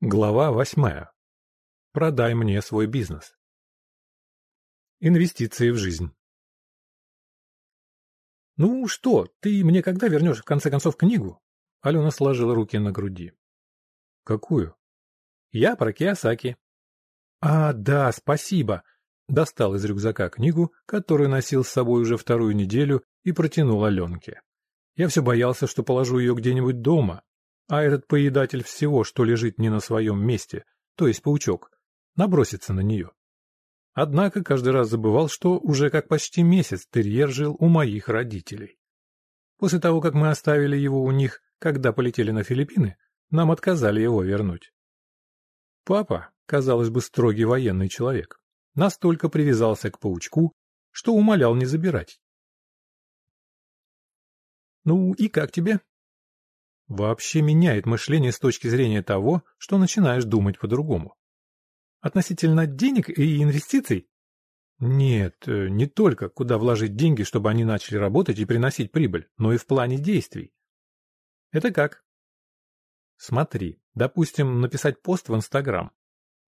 Глава восьмая. Продай мне свой бизнес. Инвестиции в жизнь. «Ну что, ты мне когда вернешь, в конце концов, книгу?» Алена сложила руки на груди. «Какую?» «Я про Киосаки». «А, да, спасибо!» Достал из рюкзака книгу, которую носил с собой уже вторую неделю, и протянул Аленке. Я все боялся, что положу ее где-нибудь дома, а этот поедатель всего, что лежит не на своем месте, то есть паучок, набросится на нее. Однако каждый раз забывал, что уже как почти месяц терьер жил у моих родителей. После того, как мы оставили его у них, когда полетели на Филиппины, нам отказали его вернуть. Папа, казалось бы, строгий военный человек, настолько привязался к паучку, что умолял не забирать. «Ну и как тебе?» Вообще меняет мышление с точки зрения того, что начинаешь думать по-другому. Относительно денег и инвестиций? Нет, э, не только куда вложить деньги, чтобы они начали работать и приносить прибыль, но и в плане действий. Это как? Смотри, допустим, написать пост в Инстаграм.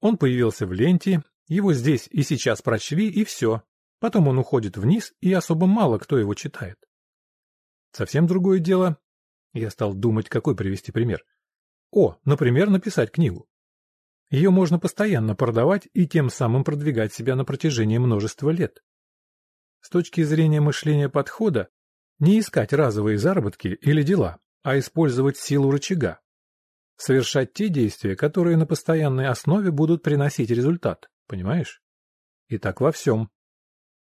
Он появился в ленте, его здесь и сейчас прочли, и все. Потом он уходит вниз, и особо мало кто его читает. Совсем другое дело я стал думать, какой привести пример. О, например, написать книгу. Ее можно постоянно продавать и тем самым продвигать себя на протяжении множества лет. С точки зрения мышления подхода, не искать разовые заработки или дела, а использовать силу рычага. Совершать те действия, которые на постоянной основе будут приносить результат, понимаешь? И так во всем.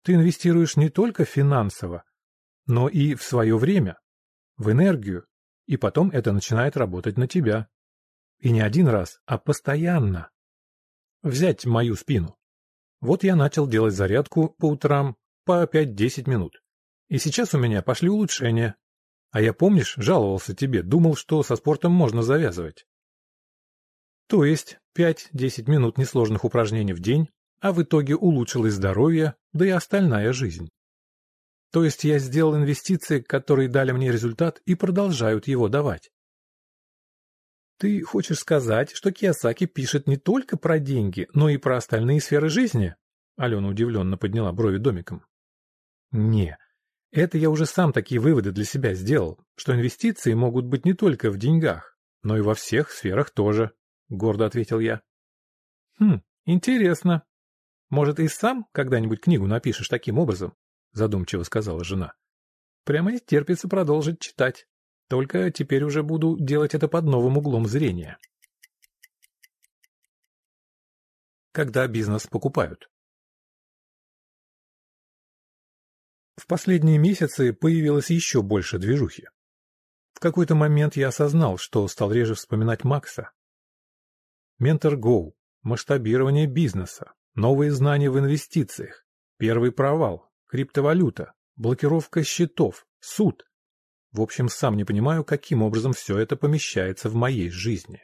Ты инвестируешь не только финансово, но и в свое время, в энергию, и потом это начинает работать на тебя. И не один раз, а постоянно. Взять мою спину. Вот я начал делать зарядку по утрам по 5-10 минут. И сейчас у меня пошли улучшения. А я, помнишь, жаловался тебе, думал, что со спортом можно завязывать. То есть 5-10 минут несложных упражнений в день, а в итоге улучшилось здоровье, да и остальная жизнь. То есть я сделал инвестиции, которые дали мне результат и продолжают его давать. Ты хочешь сказать, что Киосаки пишет не только про деньги, но и про остальные сферы жизни? Алена удивленно подняла брови домиком. Не, это я уже сам такие выводы для себя сделал, что инвестиции могут быть не только в деньгах, но и во всех сферах тоже, гордо ответил я. Хм, интересно. Может, и сам когда-нибудь книгу напишешь таким образом? — задумчиво сказала жена. «Прямо не терпится продолжить читать. Только теперь уже буду делать это под новым углом зрения». Когда бизнес покупают. В последние месяцы появилось еще больше движухи. В какой-то момент я осознал, что стал реже вспоминать Макса. Ментор Go, масштабирование бизнеса, новые знания в инвестициях, первый провал, криптовалюта, блокировка счетов, суд. В общем, сам не понимаю, каким образом все это помещается в моей жизни.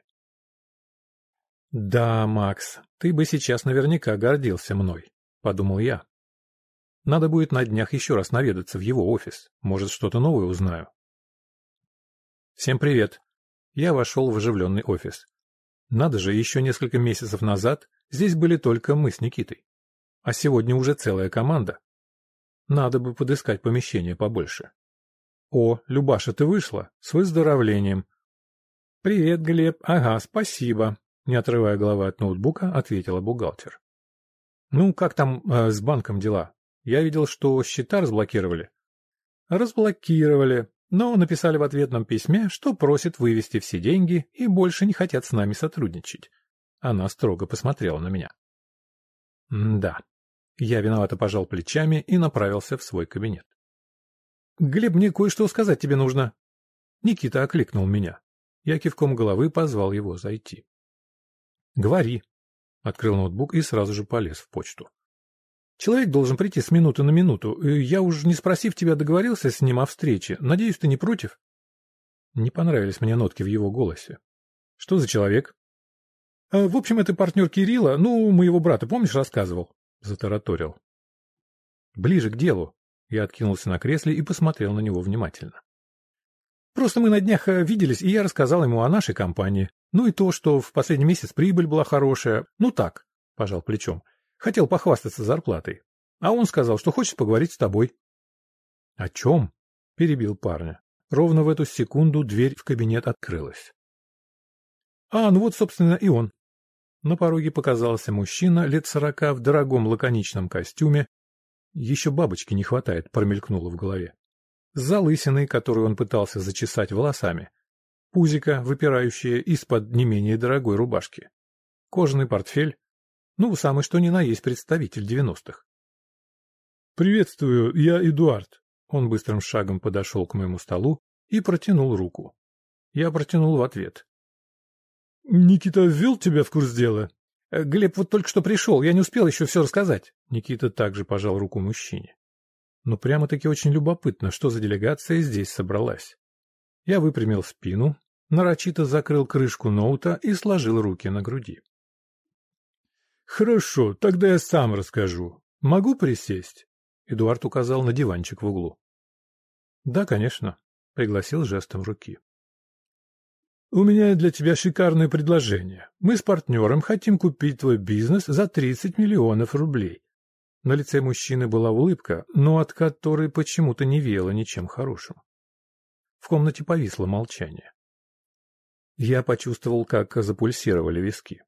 «Да, Макс, ты бы сейчас наверняка гордился мной», — подумал я. «Надо будет на днях еще раз наведаться в его офис, может, что-то новое узнаю». «Всем привет!» Я вошел в оживленный офис. Надо же, еще несколько месяцев назад здесь были только мы с Никитой. А сегодня уже целая команда. Надо бы подыскать помещение побольше. О, Любаша, ты вышла? С выздоровлением. Привет, Глеб. Ага, спасибо. Не отрывая головы от ноутбука, ответила бухгалтер. Ну, как там э, с банком дела? Я видел, что счета разблокировали. Разблокировали, но написали в ответном письме, что просят вывести все деньги и больше не хотят с нами сотрудничать. Она строго посмотрела на меня. Да, я виновато пожал плечами и направился в свой кабинет. «Глеб, мне кое-что сказать тебе нужно». Никита окликнул меня. Я кивком головы позвал его зайти. «Говори». Открыл ноутбук и сразу же полез в почту. «Человек должен прийти с минуты на минуту. Я уж не спросив тебя, договорился с ним о встрече. Надеюсь, ты не против?» Не понравились мне нотки в его голосе. «Что за человек?» «А, «В общем, это партнер Кирилла, ну, моего брата, помнишь, рассказывал?» Затараторил. «Ближе к делу!» Я откинулся на кресле и посмотрел на него внимательно. Просто мы на днях э, виделись, и я рассказал ему о нашей компании. Ну и то, что в последний месяц прибыль была хорошая. Ну так, — пожал плечом. Хотел похвастаться зарплатой. А он сказал, что хочет поговорить с тобой. — О чем? — перебил парня. Ровно в эту секунду дверь в кабинет открылась. А, ну вот, собственно, и он. На пороге показался мужчина лет сорока в дорогом лаконичном костюме. Еще бабочки не хватает, промелькнуло в голове. С залысиной, которую он пытался зачесать волосами. Пузика, выпирающая из-под не менее дорогой рубашки. Кожаный портфель. Ну, самый что ни на есть представитель девяностых. «Приветствую, я Эдуард». Он быстрым шагом подошел к моему столу и протянул руку. Я протянул в ответ. «Никита ввел тебя в курс дела?» «Э, «Глеб вот только что пришел, я не успел еще все рассказать». Никита также пожал руку мужчине. Но прямо-таки очень любопытно, что за делегация здесь собралась. Я выпрямил спину, нарочито закрыл крышку ноута и сложил руки на груди. «Хорошо, тогда я сам расскажу. Могу присесть?» Эдуард указал на диванчик в углу. «Да, конечно», — пригласил жестом руки. «У меня для тебя шикарное предложение. Мы с партнером хотим купить твой бизнес за 30 миллионов рублей». На лице мужчины была улыбка, но от которой почему-то не веяло ничем хорошим. В комнате повисло молчание. Я почувствовал, как запульсировали виски.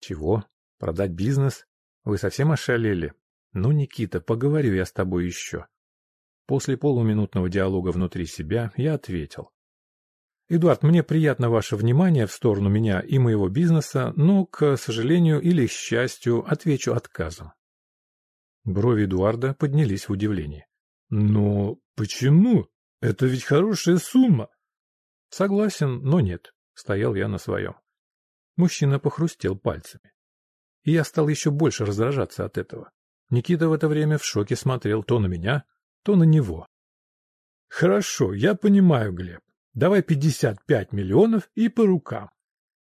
«Чего? Продать бизнес? Вы совсем ошалели? Ну, Никита, поговорю я с тобой еще». После полуминутного диалога внутри себя я ответил. Эдуард, мне приятно ваше внимание в сторону меня и моего бизнеса, но, к сожалению или к счастью, отвечу отказом. Брови Эдуарда поднялись в удивлении. Но почему? Это ведь хорошая сумма. Согласен, но нет. Стоял я на своем. Мужчина похрустел пальцами. И я стал еще больше раздражаться от этого. Никита в это время в шоке смотрел то на меня, то на него. Хорошо, я понимаю, Глеб. Давай 55 миллионов и по рукам.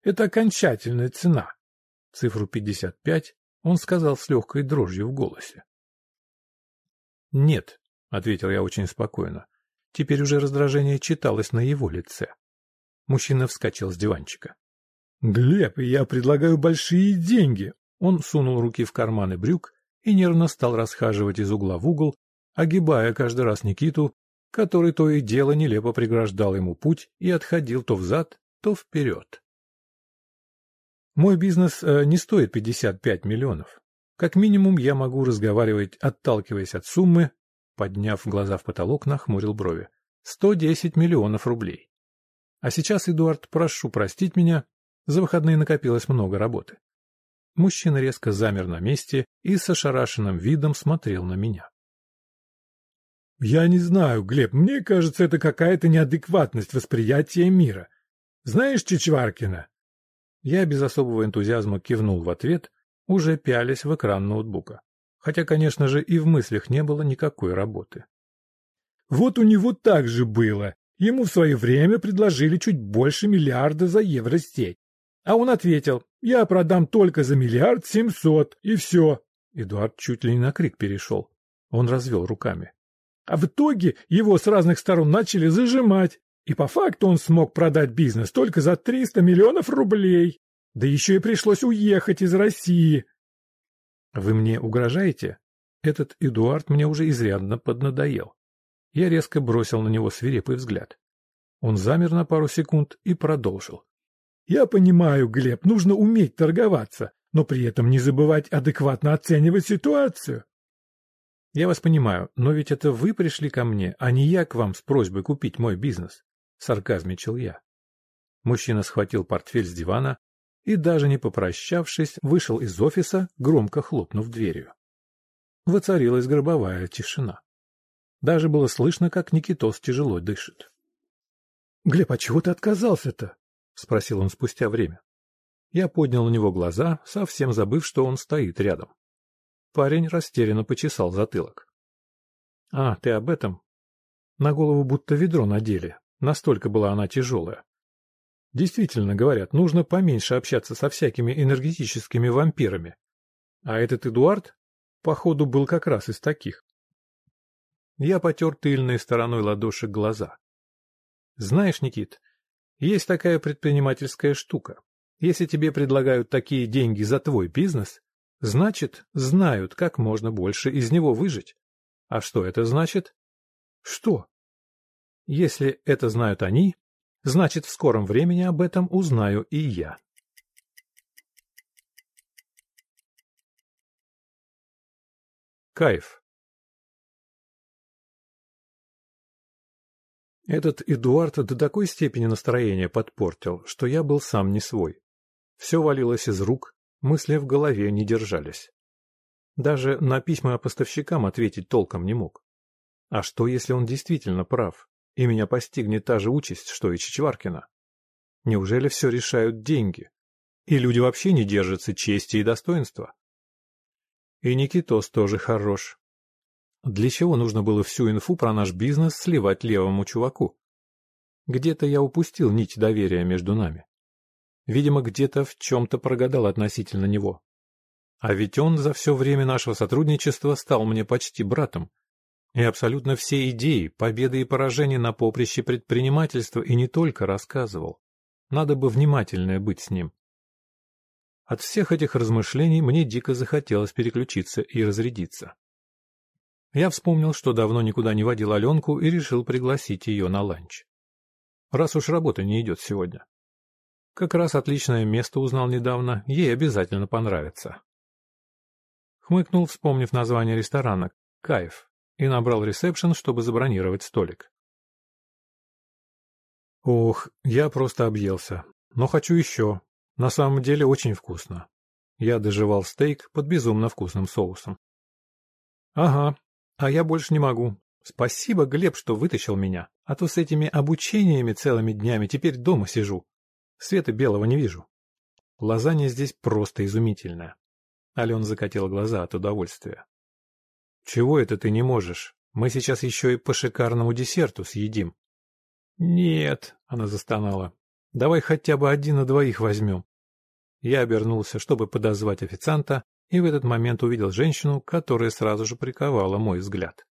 Это окончательная цена. Цифру 55 он сказал с легкой дрожью в голосе. «Нет», — ответил я очень спокойно. Теперь уже раздражение читалось на его лице. Мужчина вскочил с диванчика. «Глеб, я предлагаю большие деньги!» Он сунул руки в карманы брюк и нервно стал расхаживать из угла в угол, огибая каждый раз Никиту который то и дело нелепо преграждал ему путь и отходил то взад, то вперед. Мой бизнес э, не стоит 55 миллионов. Как минимум я могу разговаривать, отталкиваясь от суммы, подняв глаза в потолок, нахмурил брови. 110 миллионов рублей. А сейчас, Эдуард, прошу простить меня, за выходные накопилось много работы. Мужчина резко замер на месте и с ошарашенным видом смотрел на меня. «Я не знаю, Глеб, мне кажется, это какая-то неадекватность восприятия мира. Знаешь Чичваркина?» Я без особого энтузиазма кивнул в ответ, уже пялись в экран ноутбука. Хотя, конечно же, и в мыслях не было никакой работы. «Вот у него так же было. Ему в свое время предложили чуть больше миллиарда за евросеть. А он ответил, я продам только за миллиард семьсот, и все. Эдуард чуть ли не на крик перешел. Он развел руками. А в итоге его с разных сторон начали зажимать. И по факту он смог продать бизнес только за 300 миллионов рублей. Да еще и пришлось уехать из России. Вы мне угрожаете? Этот Эдуард мне уже изрядно поднадоел. Я резко бросил на него свирепый взгляд. Он замер на пару секунд и продолжил. Я понимаю, Глеб, нужно уметь торговаться, но при этом не забывать адекватно оценивать ситуацию. Я вас понимаю, но ведь это вы пришли ко мне, а не я к вам с просьбой купить мой бизнес, сарказмичал я. Мужчина схватил портфель с дивана и, даже не попрощавшись, вышел из офиса, громко хлопнув дверью. Воцарилась гробовая тишина. Даже было слышно, как Никитос тяжело дышит. — Глеб, а чего ты отказался-то? — спросил он спустя время. Я поднял на него глаза, совсем забыв, что он стоит рядом. Парень растерянно почесал затылок. — А, ты об этом? На голову будто ведро надели, настолько была она тяжелая. Действительно, говорят, нужно поменьше общаться со всякими энергетическими вампирами. А этот Эдуард, походу, был как раз из таких. Я потер тыльной стороной ладошек глаза. Знаешь, Никит, есть такая предпринимательская штука. Если тебе предлагают такие деньги за твой бизнес, значит, знают, как можно больше из него выжить. А что это значит? Что? Если это знают они, значит, в скором времени об этом узнаю и я. Кайф. Этот Эдуард до такой степени настроение подпортил, что я был сам не свой. Все валилось из рук, мысли в голове не держались. Даже на письма поставщикам ответить толком не мог. А что, если он действительно прав, и меня постигнет та же участь, что и Чичваркина? Неужели все решают деньги? И люди вообще не держатся чести и достоинства? И Никитос тоже хорош. Для чего нужно было всю инфу про наш бизнес сливать левому чуваку? Где-то я упустил нить доверия между нами. Видимо, где-то в чем-то прогадал относительно него. А ведь он за все время нашего сотрудничества стал мне почти братом. И абсолютно все идеи, победы и поражения на поприще предпринимательства и не только рассказывал. Надо бы внимательнее быть с ним. От всех этих размышлений мне дико захотелось переключиться и разрядиться. Я вспомнил, что давно никуда не водил Аленку и решил пригласить ее на ланч. Раз уж работа не идет сегодня. Как раз отличное место узнал недавно, ей обязательно понравится. Хмыкнул, вспомнив название ресторана «Кайф», и набрал ресепшн, чтобы забронировать столик. Ох, я просто объелся. Но хочу еще, на самом деле очень вкусно. Я доживал стейк под безумно вкусным соусом. Ага, а я больше не могу. Спасибо, Глеб, что вытащил меня, а то с этими обучениями целыми днями теперь дома сижу. Света белого не вижу. Лазанья здесь просто изумительная. Алена закатила глаза от удовольствия. Чего это ты не можешь? Мы сейчас еще и по шикарному десерту съедим. Нет, она застонала. Давай хотя бы один на двоих возьмем. Я обернулся, чтобы подозвать официанта, и в этот момент увидел женщину, которая сразу же приковала мой взгляд.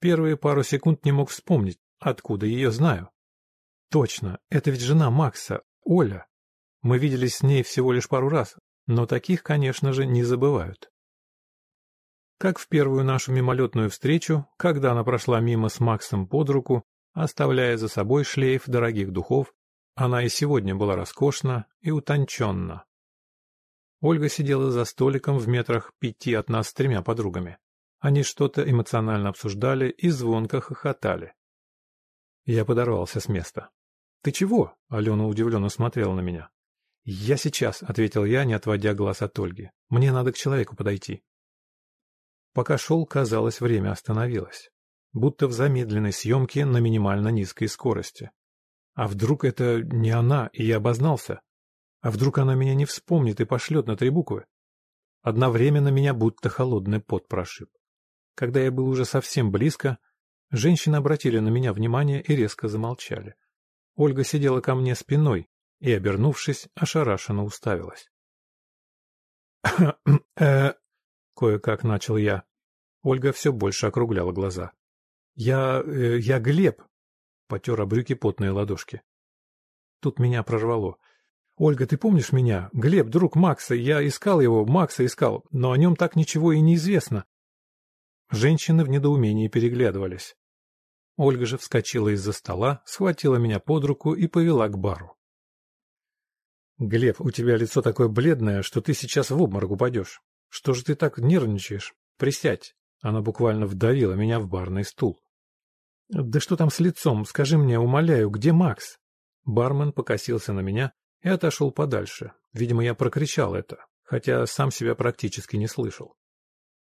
Первые пару секунд не мог вспомнить, откуда ее знаю. Точно, это ведь жена Макса, Оля. Мы виделись с ней всего лишь пару раз, но таких, конечно же, не забывают. Как в первую нашу мимолетную встречу, когда она прошла мимо с Максом под руку, оставляя за собой шлейф дорогих духов, она и сегодня была роскошна и утонченна. Ольга сидела за столиком в метрах пяти от нас с тремя подругами. Они что-то эмоционально обсуждали и звонко хохотали. Я подорвался с места. «Ты чего?» — Алена удивленно смотрела на меня. «Я сейчас», — ответил я, не отводя глаз от Ольги. «Мне надо к человеку подойти». Пока шел, казалось, время остановилось. Будто в замедленной съемке на минимально низкой скорости. А вдруг это не она, и я обознался? А вдруг она меня не вспомнит и пошлет на три буквы? Одновременно меня будто холодный пот прошиб. Когда я был уже совсем близко, женщины обратили на меня внимание и резко замолчали. Ольга сидела ко мне спиной и, обернувшись, ошарашенно уставилась. э кое-как начал я. Ольга все больше округляла глаза. «Я... Э, я Глеб потер брюки потные ладошки. Тут меня прорвало. «Ольга, ты помнишь меня? Глеб, друг Макса. Я искал его, Макса искал, но о нем так ничего и не известно». Женщины в недоумении переглядывались. Ольга же вскочила из-за стола, схватила меня под руку и повела к бару. «Глеб, у тебя лицо такое бледное, что ты сейчас в обморок упадешь. Что же ты так нервничаешь? Присядь!» Она буквально вдавила меня в барный стул. «Да что там с лицом? Скажи мне, умоляю, где Макс?» Бармен покосился на меня и отошел подальше. Видимо, я прокричал это, хотя сам себя практически не слышал.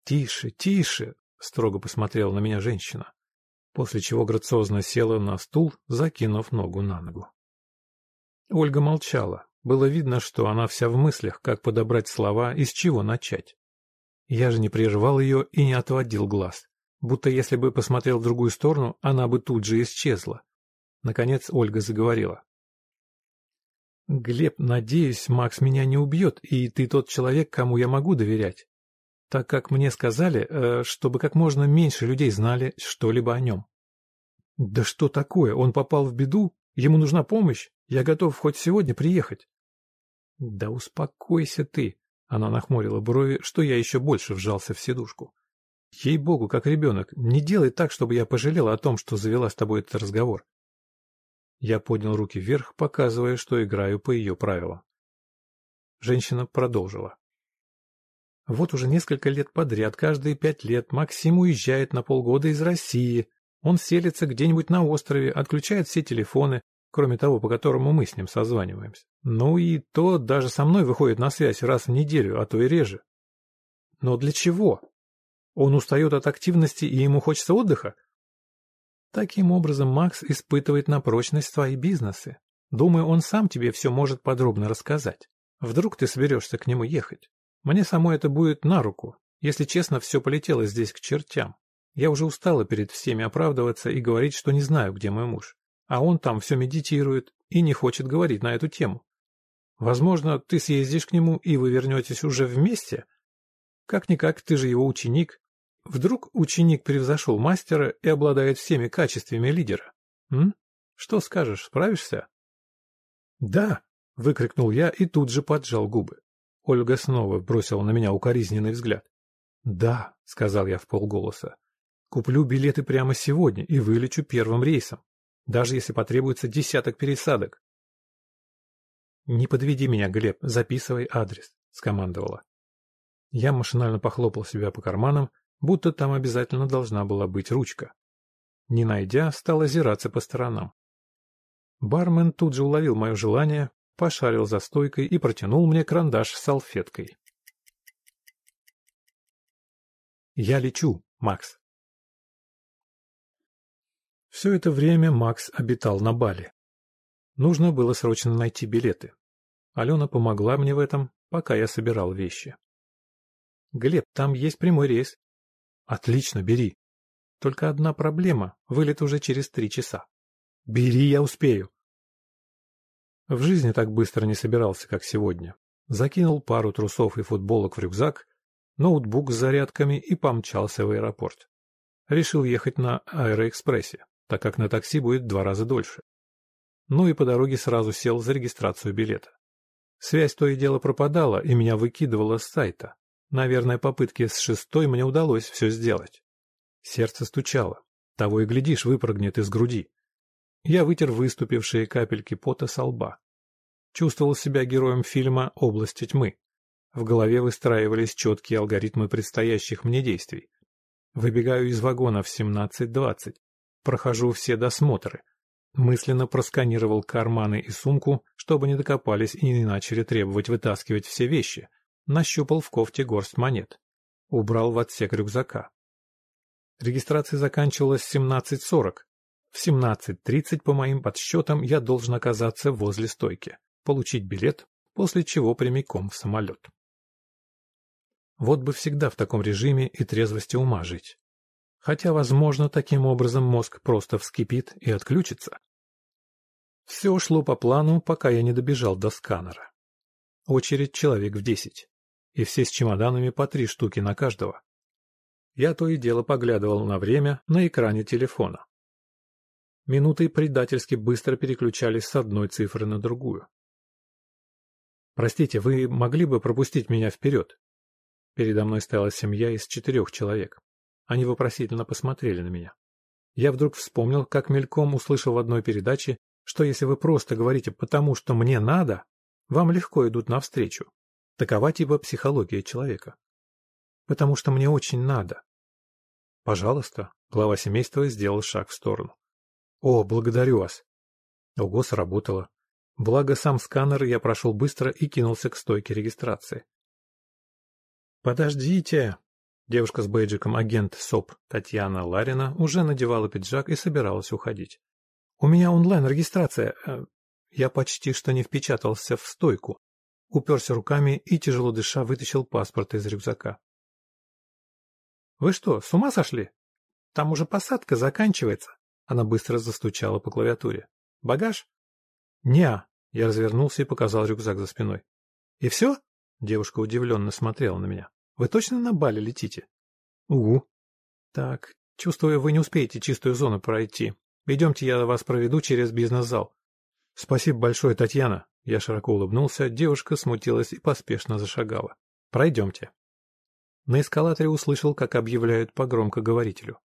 «Тише, тише!» — строго посмотрела на меня женщина, после чего грациозно села на стул, закинув ногу на ногу. Ольга молчала. Было видно, что она вся в мыслях, как подобрать слова и с чего начать. Я же не прерывал ее и не отводил глаз будто если бы посмотрел в другую сторону, она бы тут же исчезла. Наконец Ольга заговорила. «Глеб, надеюсь, Макс меня не убьет, и ты тот человек, кому я могу доверять, так как мне сказали, э, чтобы как можно меньше людей знали что-либо о нем». Да что такое? Он попал в беду? Ему нужна помощь? Я готов хоть сегодня приехать. Да успокойся ты. Она нахмурила брови, что я еще больше вжался в сидушку. Ей-богу, как ребенок, не делай так, чтобы я пожалела о том, что завела с тобой этот разговор. Я поднял руки вверх, показывая, что играю по ее правилам. Женщина продолжила. Вот уже несколько лет подряд, каждые пять лет, Максим уезжает на полгода из России. Он селится где-нибудь на острове, отключает все телефоны, кроме того, по которому мы с ним созваниваемся. Ну и то даже со мной выходит на связь раз в неделю, а то и реже. Но для чего? Он устает от активности и ему хочется отдыха? Таким образом, Макс испытывает на прочность свои бизнесы. Думаю, он сам тебе все может подробно рассказать. Вдруг ты соберешься к нему ехать. Мне самой это будет на руку. Если честно, все полетело здесь к чертям. Я уже устала перед всеми оправдываться и говорить, что не знаю, где мой муж. А он там все медитирует и не хочет говорить на эту тему. Возможно, ты съездишь к нему, и вы вернетесь уже вместе? Как-никак, ты же его ученик, Вдруг ученик превзошел мастера и обладает всеми качествами лидера? М? Что скажешь, справишься? Да, выкрикнул я и тут же поджал губы. Ольга снова бросила на меня укоризненный взгляд. Да, сказал я в полголоса. Куплю билеты прямо сегодня и вылечу первым рейсом, даже если потребуется десяток пересадок. Не подведи меня, Глеб, записывай адрес, скомандовала. Я машинально похлопал себя по карманам будто там обязательно должна была быть ручка. Не найдя, стал озираться по сторонам. Бармен тут же уловил мое желание, пошарил за стойкой и протянул мне карандаш с салфеткой. «Я лечу, Макс». Все это время Макс обитал на Бали. Нужно было срочно найти билеты. Алена помогла мне в этом, пока я собирал вещи. «Глеб, там есть прямой рейс. Отлично, бери. Только одна проблема, вылет уже через три часа. Бери, я успею. В жизни так быстро не собирался, как сегодня. Закинул пару трусов и футболок в рюкзак, ноутбук с зарядками и помчался в аэропорт. Решил ехать на аэроэкспрессе, так как на такси будет два раза дольше. Ну и по дороге сразу сел за регистрацию билета. Связь то и дело пропадала, и меня выкидывало с сайта. Наверное, попытки с шестой мне удалось все сделать. Сердце стучало. Того и глядишь, выпрыгнет из груди. Я вытер выступившие капельки пота со лба. Чувствовал себя героем фильма «Область тьмы». В голове выстраивались четкие алгоритмы предстоящих мне действий. Выбегаю из вагона в 17.20. Прохожу все досмотры. Мысленно просканировал карманы и сумку, чтобы не докопались и не начали требовать вытаскивать все вещи, Нащупал в кофте горсть монет. Убрал в отсек рюкзака. Регистрация заканчивалась в 17.40. В 17.30, по моим подсчетам, я должен оказаться возле стойки, получить билет, после чего прямиком в самолет. Вот бы всегда в таком режиме и трезвости ума жить. Хотя, возможно, таким образом мозг просто вскипит и отключится. Все шло по плану, пока я не добежал до сканера. Очередь человек в десять и все с чемоданами по три штуки на каждого. Я то и дело поглядывал на время на экране телефона. Минуты предательски быстро переключались с одной цифры на другую. «Простите, вы могли бы пропустить меня вперед?» Передо мной стояла семья из четырех человек. Они вопросительно посмотрели на меня. Я вдруг вспомнил, как мельком услышал в одной передаче, что если вы просто говорите «потому что мне надо», вам легко идут навстречу. Такова типа психология человека. Потому что мне очень надо. Пожалуйста, глава семейства сделал шаг в сторону. О, благодарю вас. Ого, сработало. Благо сам сканер я прошел быстро и кинулся к стойке регистрации. Подождите. Девушка с бейджиком агент СОП Татьяна Ларина уже надевала пиджак и собиралась уходить. У меня онлайн-регистрация. Э, я почти что не впечатался в стойку уперся руками и, тяжело дыша, вытащил паспорт из рюкзака. «Вы что, с ума сошли? Там уже посадка заканчивается!» Она быстро застучала по клавиатуре. «Багаж?» «Не-а!» Я развернулся и показал рюкзак за спиной. «И все?» Девушка удивленно смотрела на меня. «Вы точно на Бали летите?» «Угу». «Так, чувствую, вы не успеете чистую зону пройти. Идемте, я вас проведу через бизнес-зал. Спасибо большое, Татьяна. Я широко улыбнулся, девушка смутилась и поспешно зашагала. Пройдемте. На эскалаторе услышал, как объявляют по громкоговорителю.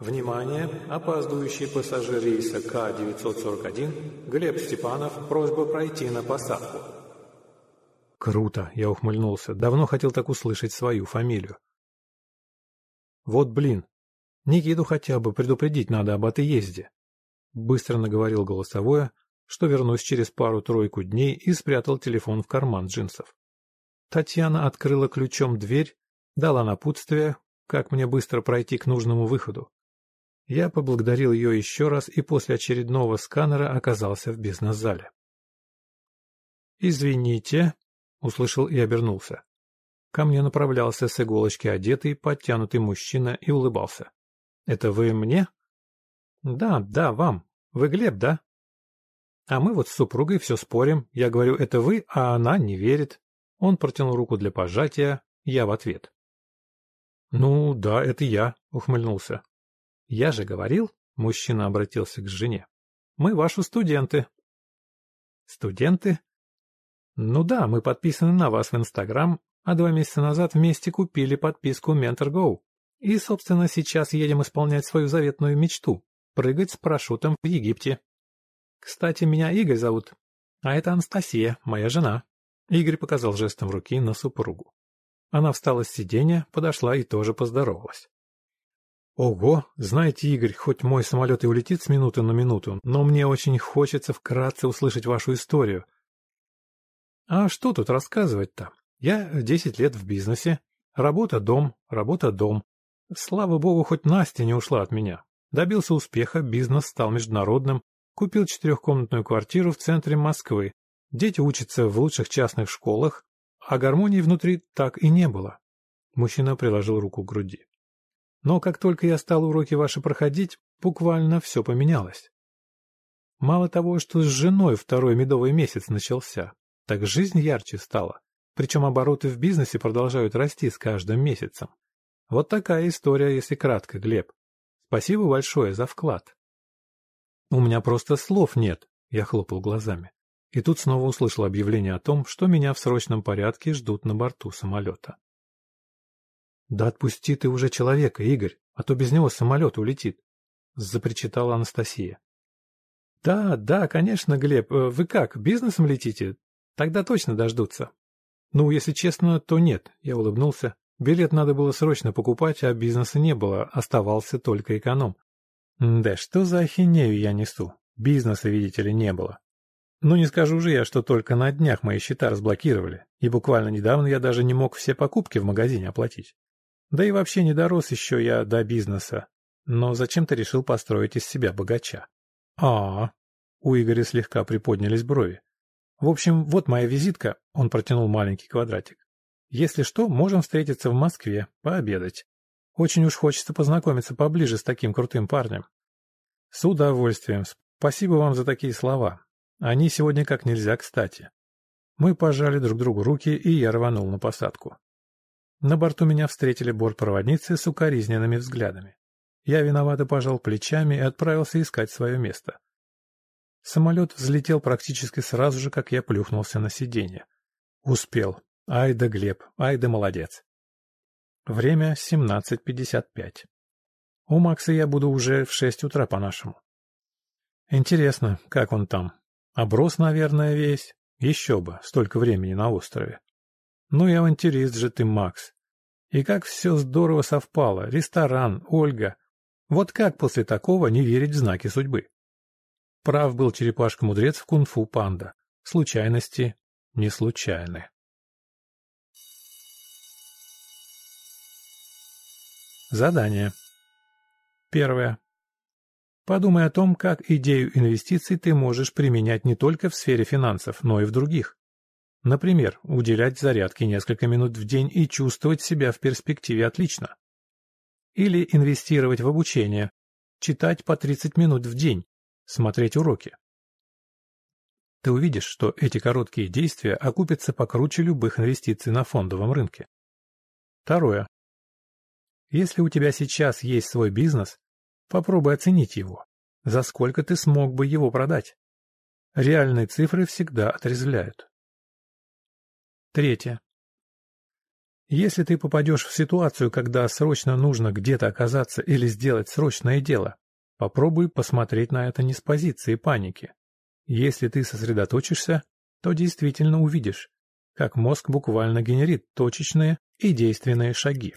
Внимание! Опаздывающий пассажир рейса К-941 Глеб Степанов, просьба пройти на посадку. Круто, я ухмыльнулся. Давно хотел так услышать свою фамилию. Вот блин, Никиту хотя бы предупредить надо об отъезде. Быстро наговорил голосовое, что вернусь через пару-тройку дней и спрятал телефон в карман джинсов. Татьяна открыла ключом дверь, дала напутствие, как мне быстро пройти к нужному выходу. Я поблагодарил ее еще раз и после очередного сканера оказался в бизнес-зале. «Извините», — услышал и обернулся. Ко мне направлялся с иголочки одетый, подтянутый мужчина и улыбался. «Это вы мне?» «Да, да, вам. Вы Глеб, да?» «А мы вот с супругой все спорим. Я говорю, это вы, а она не верит». Он протянул руку для пожатия, я в ответ. «Ну, да, это я», — ухмыльнулся. «Я же говорил», — мужчина обратился к жене, — «мы ваши студенты». «Студенты?» «Ну да, мы подписаны на вас в Инстаграм, а два месяца назад вместе купили подписку MentorGo. И, собственно, сейчас едем исполнять свою заветную мечту — прыгать с парашютом в Египте. Кстати, меня Игорь зовут, а это Анастасия, моя жена. Игорь показал жестом руки на супругу. Она встала с сиденья, подошла и тоже поздоровалась. Ого, знаете, Игорь, хоть мой самолет и улетит с минуты на минуту, но мне очень хочется вкратце услышать вашу историю. А что тут рассказывать-то? Я десять лет в бизнесе. Работа-дом, работа-дом. Слава богу, хоть Настя не ушла от меня. Добился успеха, бизнес стал международным, купил четырехкомнатную квартиру в центре Москвы. Дети учатся в лучших частных школах, а гармонии внутри так и не было. Мужчина приложил руку к груди. Но как только я стал уроки ваши проходить, буквально все поменялось. Мало того, что с женой второй медовый месяц начался, так жизнь ярче стала. Причем обороты в бизнесе продолжают расти с каждым месяцем. Вот такая история, если кратко, Глеб. Спасибо большое за вклад. У меня просто слов нет, я хлопал глазами. И тут снова услышал объявление о том, что меня в срочном порядке ждут на борту самолета. «Да отпусти ты уже человека, Игорь, а то без него самолет улетит», — запричитала Анастасия. «Да, да, конечно, Глеб. Э, вы как, бизнесом летите? Тогда точно дождутся. Ну, если честно, то нет, я улыбнулся. Билет надо было срочно покупать, а бизнеса не было, оставался только эконом. Да что за ахинею я несу? Бизнеса, видите ли, не было. Ну не скажу же я, что только на днях мои счета разблокировали, и буквально недавно я даже не мог все покупки в магазине оплатить. Да и вообще не дорос еще я до бизнеса, но зачем-то решил построить из себя богача. А, -а, -а. у Игоря слегка приподнялись брови. В общем, вот моя визитка, он протянул маленький квадратик. Если что, можем встретиться в Москве, пообедать. Очень уж хочется познакомиться поближе с таким крутым парнем. С удовольствием. Спасибо вам за такие слова. Они сегодня как нельзя кстати. Мы пожали друг другу руки, и я рванул на посадку. На борту меня встретили бортпроводницы с укоризненными взглядами. Я виновато пожал плечами и отправился искать свое место. Самолет взлетел практически сразу же, как я плюхнулся на сиденье. Успел. Ай да Глеб, ай да молодец. Время 17.55. У Макса я буду уже в шесть утра по-нашему. Интересно, как он там? Оброс, наверное, весь. Еще бы, столько времени на острове. Ну и авантюрист же ты, Макс. И как все здорово совпало. Ресторан, Ольга. Вот как после такого не верить в знаки судьбы? Прав был черепашка-мудрец в кунг-фу панда. Случайности не случайны. Задание. Первое. Подумай о том, как идею инвестиций ты можешь применять не только в сфере финансов, но и в других. Например, уделять зарядке несколько минут в день и чувствовать себя в перспективе отлично. Или инвестировать в обучение, читать по 30 минут в день, смотреть уроки. Ты увидишь, что эти короткие действия окупятся покруче любых инвестиций на фондовом рынке. Второе. Если у тебя сейчас есть свой бизнес, попробуй оценить его. за сколько ты смог бы его продать. Реальные цифры всегда отрезвляют. Третье. Если ты попадешь в ситуацию, когда срочно нужно где-то оказаться или сделать срочное дело, попробуй посмотреть на это не с позиции паники. Если ты сосредоточишься, то действительно увидишь, как мозг буквально генерит точечные и действенные шаги.